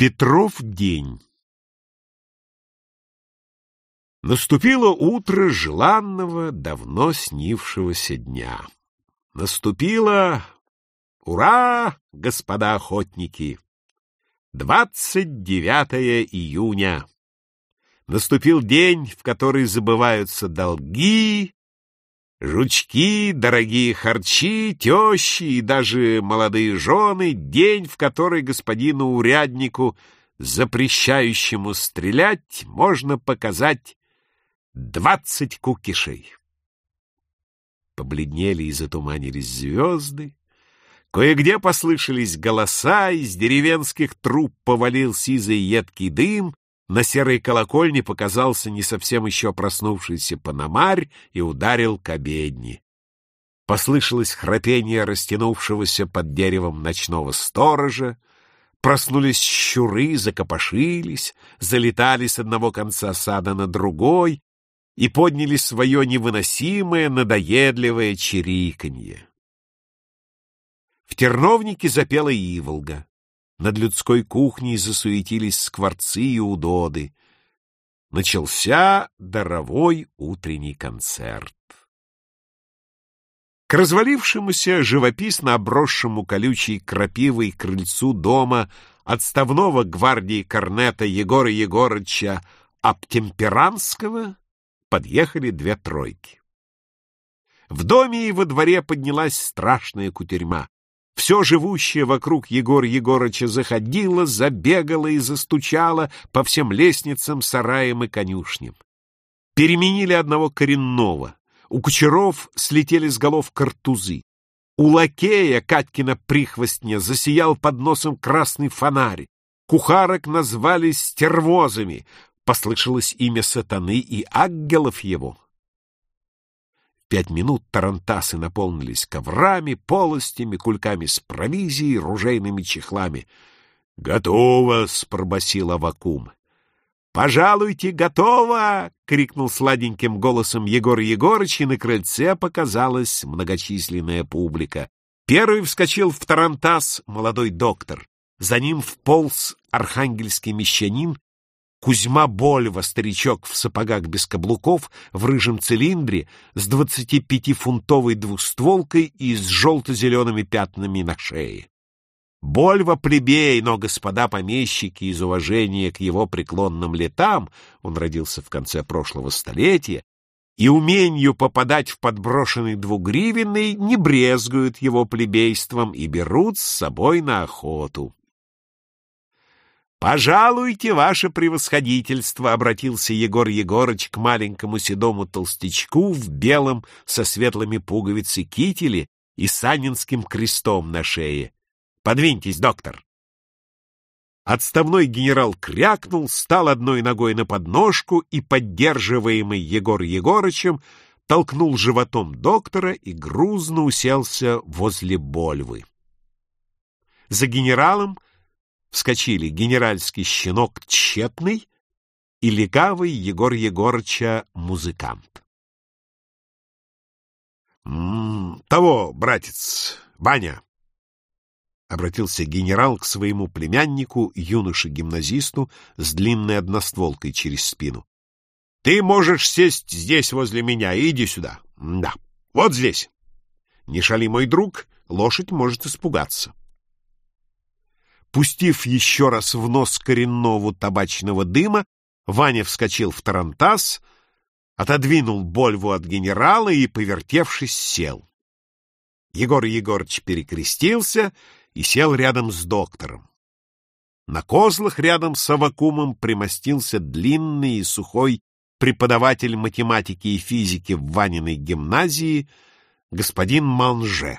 Петров день Наступило утро желанного, давно снившегося дня. Наступило... Ура, господа охотники! 29 июня. Наступил день, в который забываются долги, Жучки, дорогие харчи, тещи и даже молодые жены — день, в который господину уряднику, запрещающему стрелять, можно показать двадцать кукишей. Побледнели и затуманились звезды, кое-где послышались голоса, из деревенских труб повалил сизый едкий дым, на серой колокольне показался не совсем еще проснувшийся пономарь и ударил к обедни. Послышалось храпение растянувшегося под деревом ночного сторожа, проснулись щуры, закопошились, залетали с одного конца сада на другой и подняли свое невыносимое, надоедливое чириканье. В терновнике запела иволга. Над людской кухней засуетились скворцы и удоды. Начался даровой утренний концерт. К развалившемуся, живописно обросшему колючей крапивой крыльцу дома отставного гвардии корнета Егора Егорыча Аптемперанского подъехали две тройки. В доме и во дворе поднялась страшная кутерьма. Все живущее вокруг Егор Егорыча заходило, забегало и застучало по всем лестницам, сараям и конюшням. Переменили одного коренного. У кучеров слетели с голов картузы. У лакея Катькина прихвостня засиял под носом красный фонарь. Кухарок назвали стервозами. Послышалось имя сатаны и ангелов его пять минут тарантасы наполнились коврами, полостями, кульками с провизией, ружейными чехлами. «Готово!» — пробасил Авакум. «Пожалуйте, готово!» — крикнул сладеньким голосом Егор Егорыч, и на крыльце показалась многочисленная публика. Первый вскочил в тарантас молодой доктор. За ним вполз архангельский мещанин Кузьма Больва, старичок в сапогах без каблуков, в рыжем цилиндре, с двадцатипятифунтовой двустволкой и с желто-зелеными пятнами на шее. Больва плебей, но господа помещики из уважения к его преклонным летам, он родился в конце прошлого столетия, и умению попадать в подброшенный двугривенный не брезгуют его плебейством и берут с собой на охоту. «Пожалуйте, ваше превосходительство!» — обратился Егор Егорыч к маленькому седому толстячку в белом со светлыми пуговицей кителе и санинским крестом на шее. «Подвиньтесь, доктор!» Отставной генерал крякнул, стал одной ногой на подножку и, поддерживаемый Егор Егорычем, толкнул животом доктора и грузно уселся возле Больвы. За генералом вскочили генеральский щенок Тщетный и легавый Егор Егорыча музыкант. «М -м, «Того, братец, Ваня!» — обратился генерал к своему племяннику, юноше-гимназисту с длинной одностволкой через спину. «Ты можешь сесть здесь возле меня, иди сюда. Да, вот здесь. Не шали, мой друг, лошадь может испугаться». Пустив еще раз в нос коренного табачного дыма, Ваня вскочил в тарантас, отодвинул Больву от генерала и, повертевшись, сел. Егор Егорыч перекрестился и сел рядом с доктором. На козлах рядом с Авакумом примостился длинный и сухой преподаватель математики и физики в Ваниной гимназии господин Манже.